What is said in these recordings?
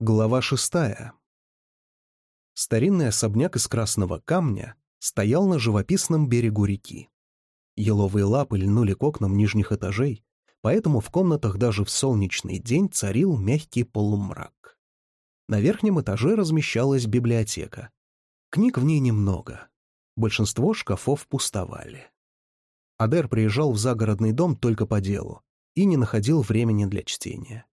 Глава шестая. Старинный особняк из красного камня стоял на живописном берегу реки. Еловые лапы льнули к окнам нижних этажей, поэтому в комнатах даже в солнечный день царил мягкий полумрак. На верхнем этаже размещалась библиотека. Книг в ней немного. Большинство шкафов пустовали. Адер приезжал в загородный дом только по делу и не находил времени для чтения.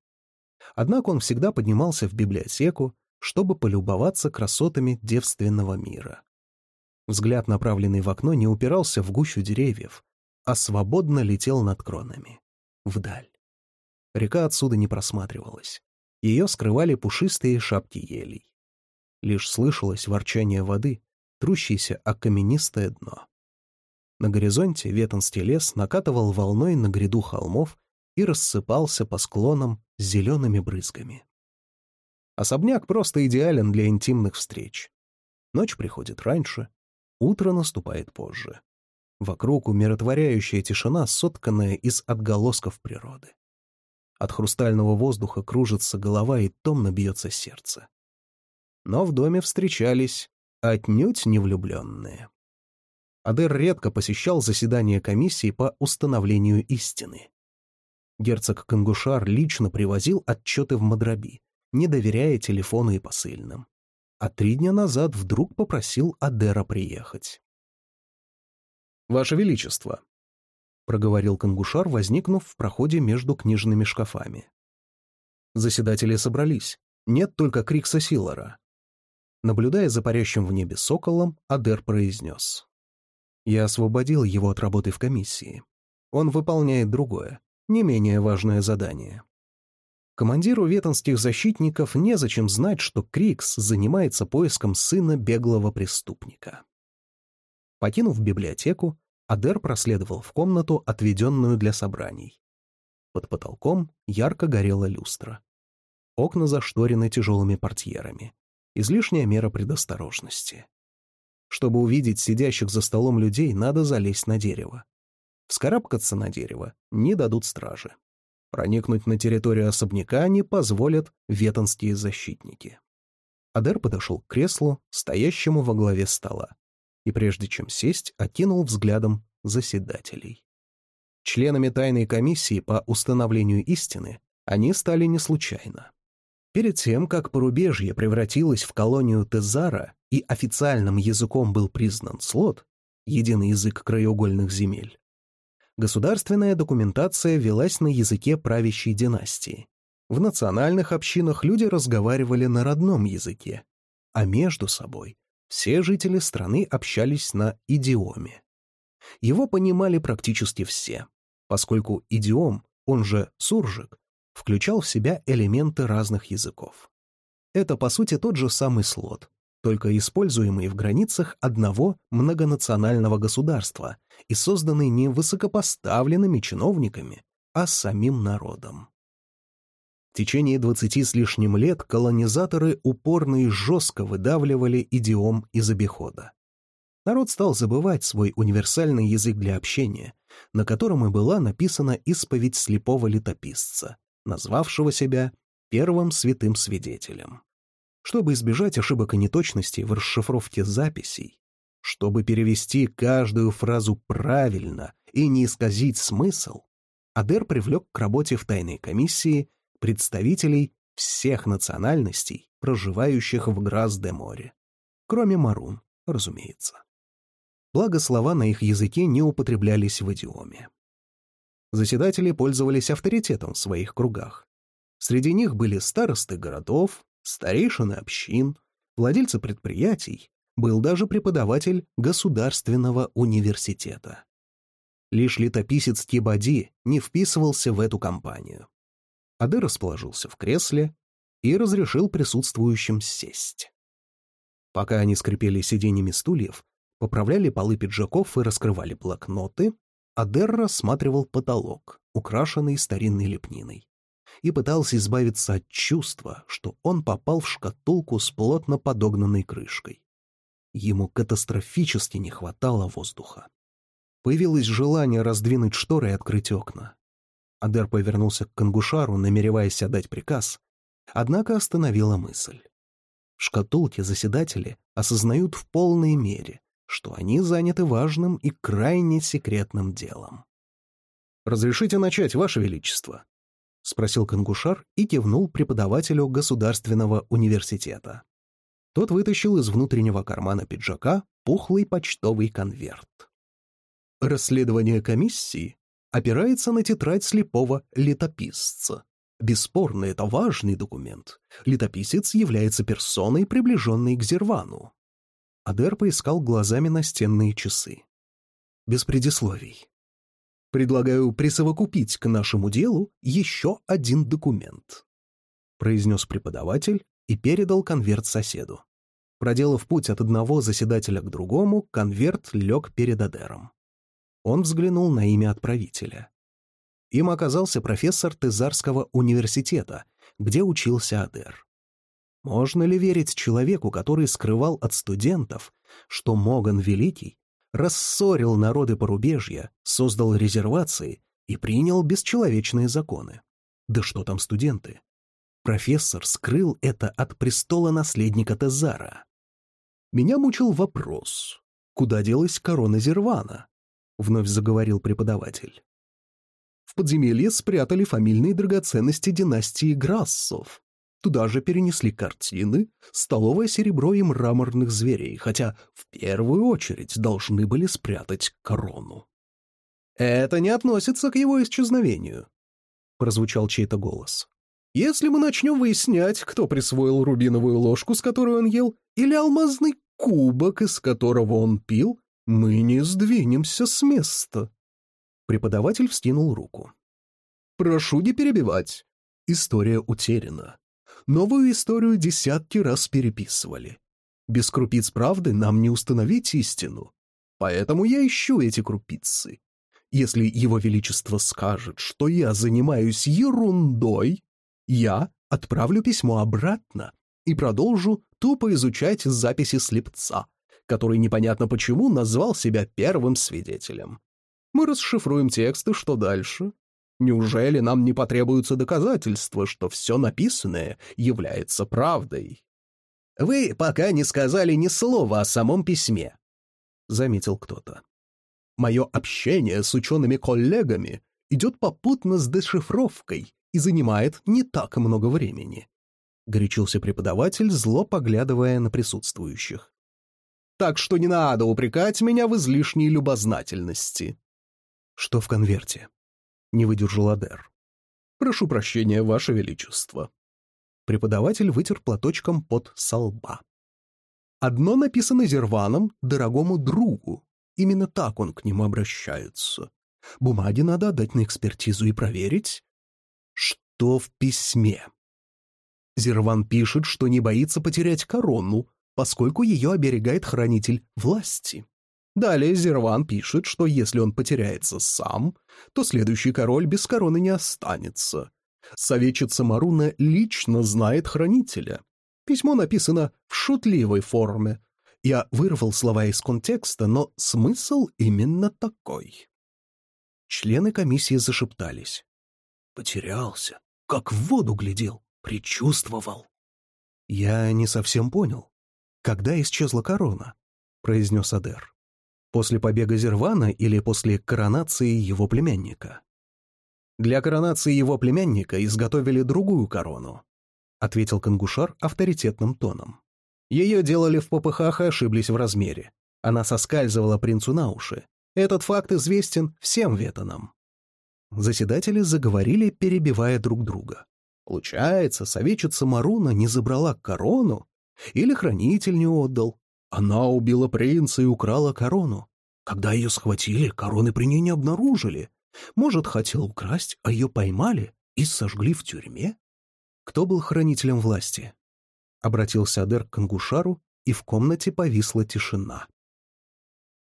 Однако он всегда поднимался в библиотеку, чтобы полюбоваться красотами девственного мира. Взгляд, направленный в окно, не упирался в гущу деревьев, а свободно летел над кронами. Вдаль. Река отсюда не просматривалась. Ее скрывали пушистые шапки елей. Лишь слышалось ворчание воды, трущейся о каменистое дно. На горизонте ветонский лес накатывал волной на гряду холмов и рассыпался по склонам с зелеными брызгами. Особняк просто идеален для интимных встреч. Ночь приходит раньше, утро наступает позже. Вокруг умиротворяющая тишина, сотканная из отголосков природы. От хрустального воздуха кружится голова и томно бьется сердце. Но в доме встречались отнюдь не влюбленные. Адер редко посещал заседания комиссии по установлению истины. Герцог Кангушар лично привозил отчеты в Мадраби, не доверяя телефону и посыльным. А три дня назад вдруг попросил Адера приехать. «Ваше Величество», — проговорил Кангушар, возникнув в проходе между книжными шкафами. Заседатели собрались. Нет только Крикса Силара. Наблюдая за парящим в небе соколом, Адер произнес. «Я освободил его от работы в комиссии. Он выполняет другое, не менее важное задание. Командиру ветонских защитников незачем знать, что Крикс занимается поиском сына беглого преступника. Покинув библиотеку, Адер проследовал в комнату, отведенную для собраний. Под потолком ярко горела люстра. Окна зашторены тяжелыми портьерами. Излишняя мера предосторожности. Чтобы увидеть сидящих за столом людей, надо залезть на дерево. Вскарабкаться на дерево не дадут стражи. Проникнуть на территорию особняка не позволят ветонские защитники. Адер подошел к креслу, стоящему во главе стола, и прежде чем сесть, окинул взглядом заседателей. Членами тайной комиссии по установлению истины они стали не случайно. Перед тем, как порубежье превратилось в колонию Тезара и официальным языком был признан слот, единый язык краеугольных земель, государственная документация велась на языке правящей династии. В национальных общинах люди разговаривали на родном языке, а между собой все жители страны общались на идиоме. Его понимали практически все, поскольку идиом, он же суржик, включал в себя элементы разных языков. Это, по сути, тот же самый слот, только используемый в границах одного многонационального государства и созданный не высокопоставленными чиновниками, а самим народом. В течение двадцати с лишним лет колонизаторы упорно и жестко выдавливали идиом из обихода. Народ стал забывать свой универсальный язык для общения, на котором и была написана исповедь слепого летописца, назвавшего себя первым святым свидетелем. Чтобы избежать ошибок и неточностей в расшифровке записей, чтобы перевести каждую фразу правильно и не исказить смысл, Адер привлек к работе в тайной комиссии представителей всех национальностей, проживающих в Грас-де-Море, кроме Марун, разумеется. Благо слова на их языке не употреблялись в идиоме. Заседатели пользовались авторитетом в своих кругах. Среди них были старосты городов, старейшины общин, владельцы предприятий, был даже преподаватель государственного университета. Лишь летописец Тибади не вписывался в эту компанию. Аде расположился в кресле и разрешил присутствующим сесть. Пока они скрипели сиденьями стульев, поправляли полы пиджаков и раскрывали блокноты, Адер рассматривал потолок, украшенный старинной лепниной и пытался избавиться от чувства, что он попал в шкатулку с плотно подогнанной крышкой. Ему катастрофически не хватало воздуха. Появилось желание раздвинуть шторы и открыть окна. Адер повернулся к Кангушару, намереваясь отдать приказ, однако остановила мысль. В шкатулке заседатели осознают в полной мере, что они заняты важным и крайне секретным делом. «Разрешите начать, Ваше Величество?» — спросил Кангушар и кивнул преподавателю Государственного университета. Тот вытащил из внутреннего кармана пиджака пухлый почтовый конверт. Расследование комиссии опирается на тетрадь слепого летописца. Бесспорно, это важный документ. Летописец является персоной, приближенной к Зервану. Адер поискал глазами настенные часы. Без предисловий. Предлагаю присовокупить к нашему делу еще один документ», — произнес преподаватель и передал конверт соседу. Проделав путь от одного заседателя к другому, конверт лег перед Адером. Он взглянул на имя отправителя. Им оказался профессор Тезарского университета, где учился Адер. Можно ли верить человеку, который скрывал от студентов, что Моган Великий рассорил народы порубежья, создал резервации и принял бесчеловечные законы. Да что там студенты? Профессор скрыл это от престола наследника Тезара. Меня мучил вопрос, куда делась корона Зервана? Вновь заговорил преподаватель. В подземелье спрятали фамильные драгоценности династии Грассов. Туда же перенесли картины, столовое серебро и мраморных зверей, хотя в первую очередь должны были спрятать корону. «Это не относится к его исчезновению», — прозвучал чей-то голос. «Если мы начнем выяснять, кто присвоил рубиновую ложку, с которой он ел, или алмазный кубок, из которого он пил, мы не сдвинемся с места». Преподаватель вскинул руку. «Прошу не перебивать. История утеряна. Новую историю десятки раз переписывали. Без крупиц правды нам не установить истину. Поэтому я ищу эти крупицы. Если Его Величество скажет, что я занимаюсь ерундой, я отправлю письмо обратно и продолжу тупо изучать записи слепца, который непонятно почему назвал себя первым свидетелем. Мы расшифруем тексты, что дальше, Неужели нам не потребуются доказательства, что все написанное является правдой? «Вы пока не сказали ни слова о самом письме», — заметил кто-то. «Мое общение с учеными-коллегами идет попутно с дешифровкой и занимает не так много времени», — горячился преподаватель, зло поглядывая на присутствующих. «Так что не надо упрекать меня в излишней любознательности». «Что в конверте?» — не выдержал Адер. «Прошу прощения, Ваше Величество». Преподаватель вытер платочком под солба. Одно написано Зерваном дорогому другу. Именно так он к нему обращается. Бумаги надо отдать на экспертизу и проверить, что в письме. Зерван пишет, что не боится потерять корону, поскольку ее оберегает хранитель власти. Далее Зерван пишет, что если он потеряется сам, то следующий король без короны не останется. Советчица Маруна лично знает хранителя. Письмо написано в шутливой форме. Я вырвал слова из контекста, но смысл именно такой. Члены комиссии зашептались. Потерялся, как в воду глядел, предчувствовал. Я не совсем понял. Когда исчезла корона? произнес Адер. После побега Зервана или после коронации его племянника? Для коронации его племянника изготовили другую корону, ответил Кангушар авторитетным тоном. Ее делали в попыхах и ошиблись в размере. Она соскальзывала принцу на уши. Этот факт известен всем ветанам. Заседатели заговорили, перебивая друг друга. Получается, советчица Маруна не забрала корону? Или хранитель не отдал? Она убила принца и украла корону. Когда ее схватили, короны при ней не обнаружили. Может, хотел украсть, а ее поймали и сожгли в тюрьме? Кто был хранителем власти? Обратился Адер к Кангушару, и в комнате повисла тишина.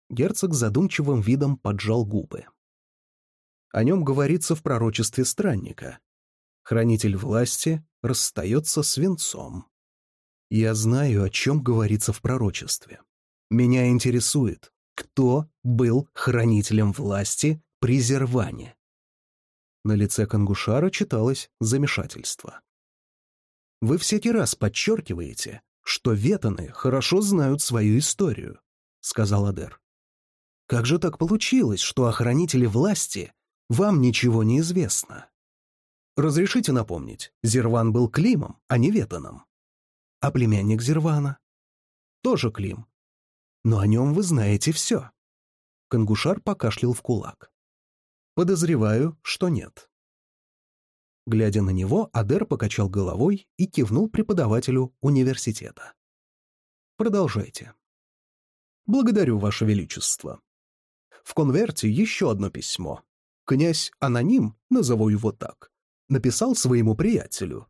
Герцог задумчивым видом поджал губы. О нем говорится в пророчестве странника. Хранитель власти расстается с венцом. Я знаю, о чем говорится в пророчестве. Меня интересует, кто был хранителем власти при Зерване. На лице Кангушара читалось замешательство. вы всякий раз подчеркиваете, что ветаны хорошо знают свою историю», — сказал Адер. «Как же так получилось, что охранители власти вам ничего не известно?» «Разрешите напомнить, Зерван был Климом, а не Ветаном. А племянник Зервана?» «Тоже Клим. Но о нем вы знаете все». Кангушар покашлял в кулак. «Подозреваю, что нет». Глядя на него, Адер покачал головой и кивнул преподавателю университета. «Продолжайте». «Благодарю, Ваше Величество. В конверте еще одно письмо. Князь Аноним, назову его так, написал своему приятелю.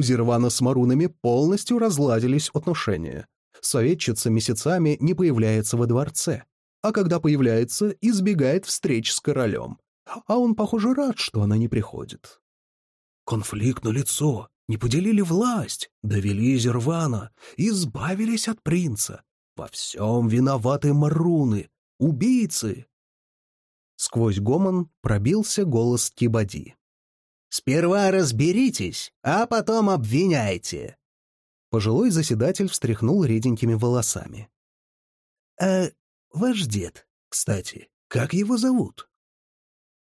У Зервана с Марунами полностью разладились отношения. Советчица месяцами не появляется во дворце, а когда появляется, избегает встреч с королем. А он, похоже, рад, что она не приходит. Конфликт на лицо, не поделили власть, довели Зервана, избавились от принца. Во всем виноваты маруны, убийцы. Сквозь гомон пробился голос Кибади. «Сперва разберитесь, а потом обвиняйте!» Пожилой заседатель встряхнул реденькими волосами. «А ваш дед, кстати, как его зовут?»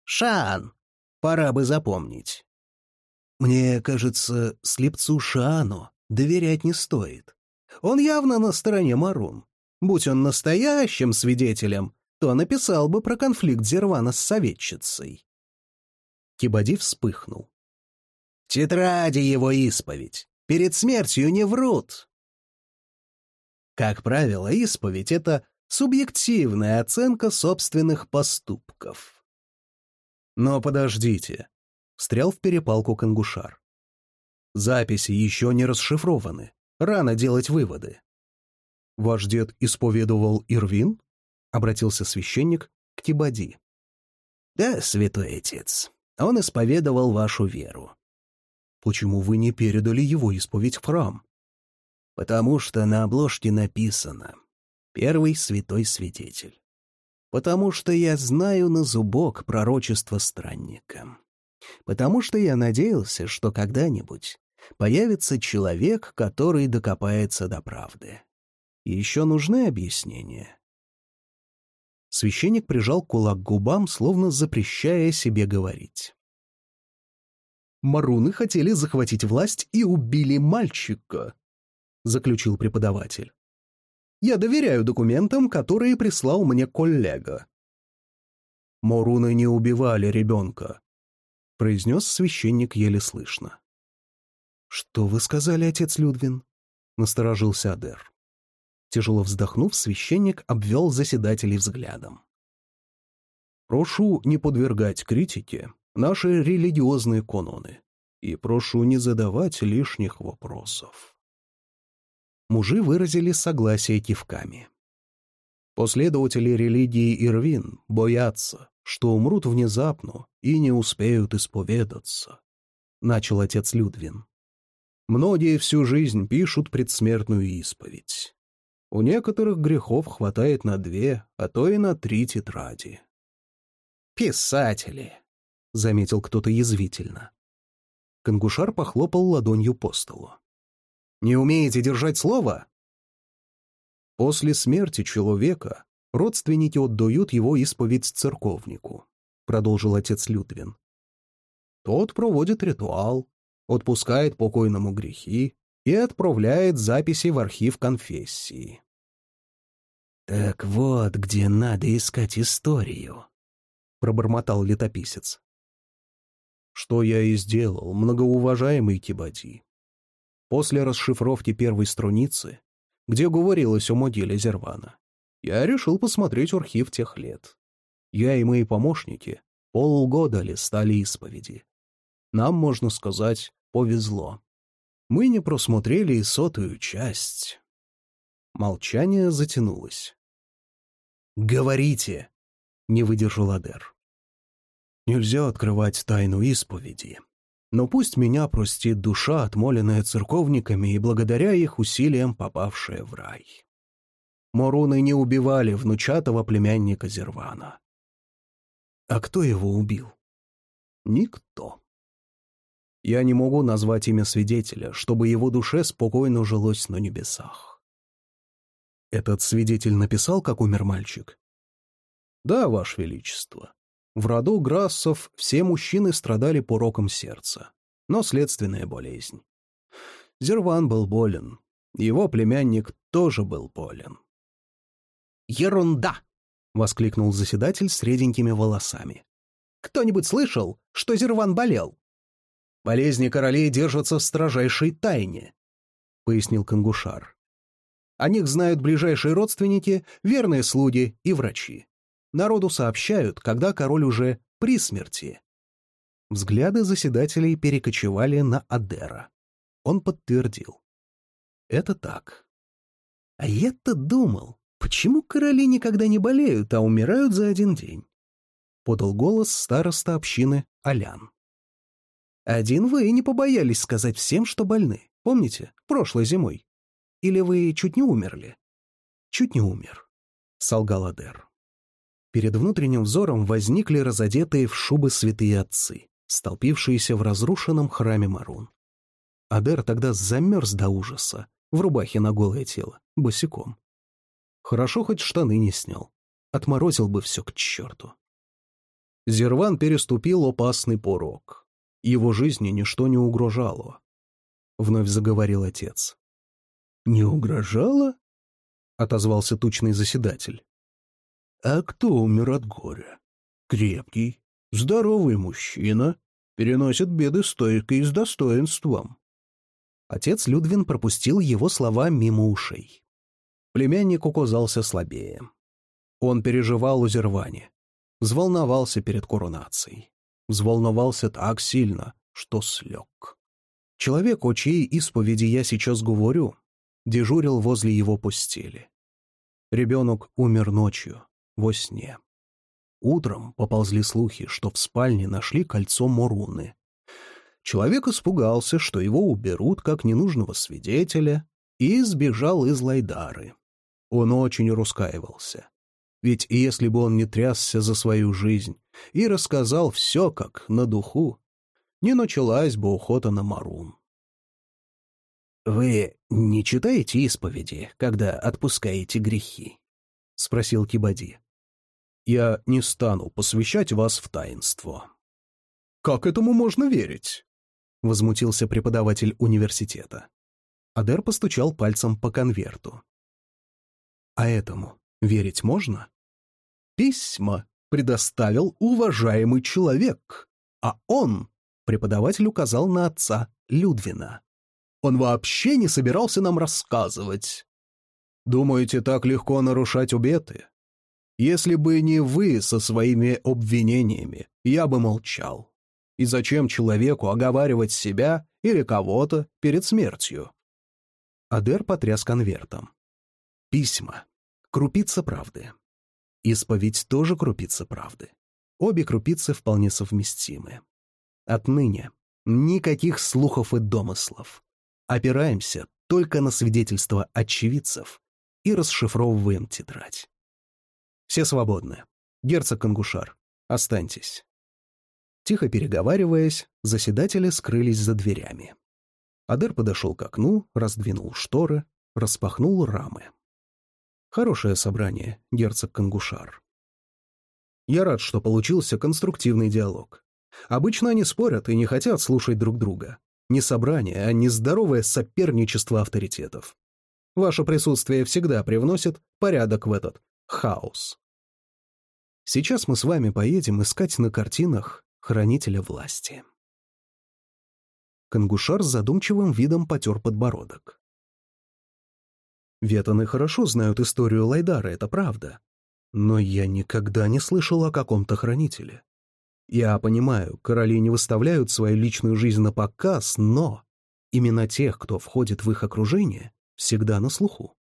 «Шан. Пора бы запомнить». Мне кажется, слепцу Шану доверять не стоит. Он явно на стороне Марун. Будь он настоящим свидетелем, то написал бы про конфликт Зервана с советчицей. Кибади вспыхнул. «Тетради его исповедь. Перед смертью не врут». Как правило, исповедь — это субъективная оценка собственных поступков. Но подождите, встрял в перепалку Кангушар. Записи еще не расшифрованы. Рано делать выводы. «Ваш дед исповедовал Ирвин?» — обратился священник к Тибади. «Да, святой отец, он исповедовал вашу веру». «Почему вы не передали его исповедь в храм?» «Потому что на обложке написано «Первый святой свидетель». Потому что я знаю на зубок пророчество странника потому что я надеялся, что когда-нибудь появится человек, который докопается до правды. И еще нужны объяснения. Священник прижал кулак к губам, словно запрещая себе говорить. «Маруны хотели захватить власть и убили мальчика», — заключил преподаватель. «Я доверяю документам, которые прислал мне коллега». «Маруны не убивали ребенка», произнес священник еле слышно. «Что вы сказали, отец Людвин?» — насторожился Адер. Тяжело вздохнув, священник обвел заседателей взглядом. «Прошу не подвергать критике наши религиозные каноны и прошу не задавать лишних вопросов». Мужи выразили согласие кивками. Последователи религии Ирвин боятся, что умрут внезапно и не успеют исповедаться», — начал отец Людвин. «Многие всю жизнь пишут предсмертную исповедь. У некоторых грехов хватает на две, а то и на три тетради». «Писатели», — заметил кто-то язвительно. Кангушар похлопал ладонью по столу. «Не умеете держать слово?» После смерти человека родственники отдают его исповедь церковнику продолжил отец Лютвин. Тот проводит ритуал, отпускает покойному грехи и отправляет записи в архив конфессии. «Так вот, где надо искать историю», — пробормотал летописец. «Что я и сделал, многоуважаемый Кибади. После расшифровки первой страницы, где говорилось о могиле Зервана, я решил посмотреть архив тех лет. Я и мои помощники полгода листали исповеди. Нам, можно сказать, повезло. Мы не просмотрели и сотую часть. Молчание затянулось. «Говорите!» — не выдержал Адер. «Нельзя открывать тайну исповеди. Но пусть меня простит душа, отмоленная церковниками и благодаря их усилиям попавшая в рай. Моруны не убивали внучатого племянника Зервана. А кто его убил? Никто. Я не могу назвать имя свидетеля, чтобы его душе спокойно жилось на небесах. Этот свидетель написал, как умер мальчик? Да, Ваше Величество. В роду Грассов все мужчины страдали пороком сердца, но следственная болезнь. Зерван был болен, его племянник тоже был болен. «Ерунда!» — воскликнул заседатель с реденькими волосами. «Кто-нибудь слышал, что Зерван болел?» «Болезни королей держатся в строжайшей тайне», — пояснил Кангушар. «О них знают ближайшие родственники, верные слуги и врачи. Народу сообщают, когда король уже при смерти». Взгляды заседателей перекочевали на Адера. Он подтвердил. «Это так. А я-то думал, почему короли никогда не болеют, а умирают за один день?» Подал голос староста общины Алян. Один вы не побоялись сказать всем, что больны. Помните, прошлой зимой? Или вы чуть не умерли? Чуть не умер, — солгал Адер. Перед внутренним взором возникли разодетые в шубы святые отцы, столпившиеся в разрушенном храме Марун. Адер тогда замерз до ужаса, в рубахе на голое тело, босиком. Хорошо хоть штаны не снял. Отморозил бы все к черту. Зерван переступил опасный порог. Его жизни ничто не угрожало. Вновь заговорил отец. «Не угрожало?» — отозвался тучный заседатель. «А кто умер от горя? Крепкий, здоровый мужчина, переносит беды стойко и с достоинством». Отец Людвин пропустил его слова мимо ушей. Племянник указался слабее. Он переживал у Зервани, взволновался перед коронацией взволновался так сильно, что слег. Человек, о чьей исповеди я сейчас говорю, дежурил возле его постели. Ребенок умер ночью, во сне. Утром поползли слухи, что в спальне нашли кольцо Моруны. Человек испугался, что его уберут как ненужного свидетеля, и сбежал из Лайдары. Он очень раскаивался. Ведь если бы он не трясся за свою жизнь и рассказал все как на духу, не началась бы охота на Марун. «Вы не читаете исповеди, когда отпускаете грехи?» — спросил Кибади. «Я не стану посвящать вас в таинство». «Как этому можно верить?» — возмутился преподаватель университета. Адер постучал пальцем по конверту. «А этому Верить можно? Письма предоставил уважаемый человек, а он, преподаватель указал на отца Людвина. Он вообще не собирался нам рассказывать. Думаете, так легко нарушать обеты? Если бы не вы со своими обвинениями, я бы молчал. И зачем человеку оговаривать себя или кого-то перед смертью? Адер потряс конвертом. Письма. Крупица правды. Исповедь тоже крупица правды. Обе крупицы вполне совместимы. Отныне никаких слухов и домыслов. Опираемся только на свидетельства очевидцев и расшифровываем тетрадь. Все свободны. Герцог Кангушар, останьтесь. Тихо переговариваясь, заседатели скрылись за дверями. Адер подошел к окну, раздвинул шторы, распахнул рамы. Хорошее собрание, герцог Кангушар. Я рад, что получился конструктивный диалог. Обычно они спорят и не хотят слушать друг друга. Не собрание, а нездоровое соперничество авторитетов. Ваше присутствие всегда привносит порядок в этот хаос. Сейчас мы с вами поедем искать на картинах хранителя власти. Кангушар с задумчивым видом потер подбородок. Ветаны хорошо знают историю Лайдара, это правда. Но я никогда не слышал о каком-то хранителе. Я понимаю, короли не выставляют свою личную жизнь на показ, но именно тех, кто входит в их окружение, всегда на слуху.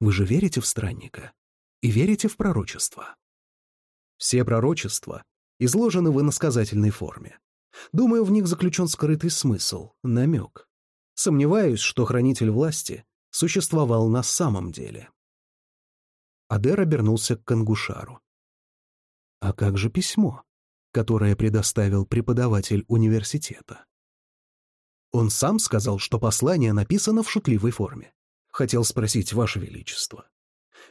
Вы же верите в странника и верите в пророчество. Все пророчества изложены в иносказательной форме. Думаю, в них заключен скрытый смысл, намек. Сомневаюсь, что хранитель власти существовал на самом деле. Адер обернулся к Кангушару. «А как же письмо? которое предоставил преподаватель университета. Он сам сказал, что послание написано в шутливой форме. Хотел спросить, Ваше Величество.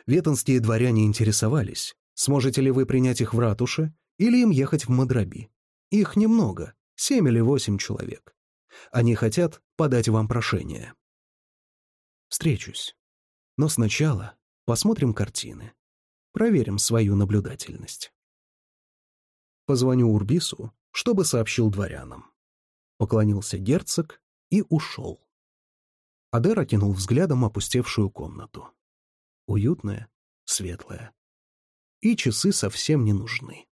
Ветонские дворяне интересовались, сможете ли вы принять их в ратуше или им ехать в Мадраби. Их немного, семь или восемь человек. Они хотят подать вам прошение. Встречусь. Но сначала посмотрим картины. Проверим свою наблюдательность. Позвоню Урбису, чтобы сообщил дворянам. Поклонился герцог и ушел. Адер окинул взглядом опустевшую комнату. Уютная, светлая. И часы совсем не нужны.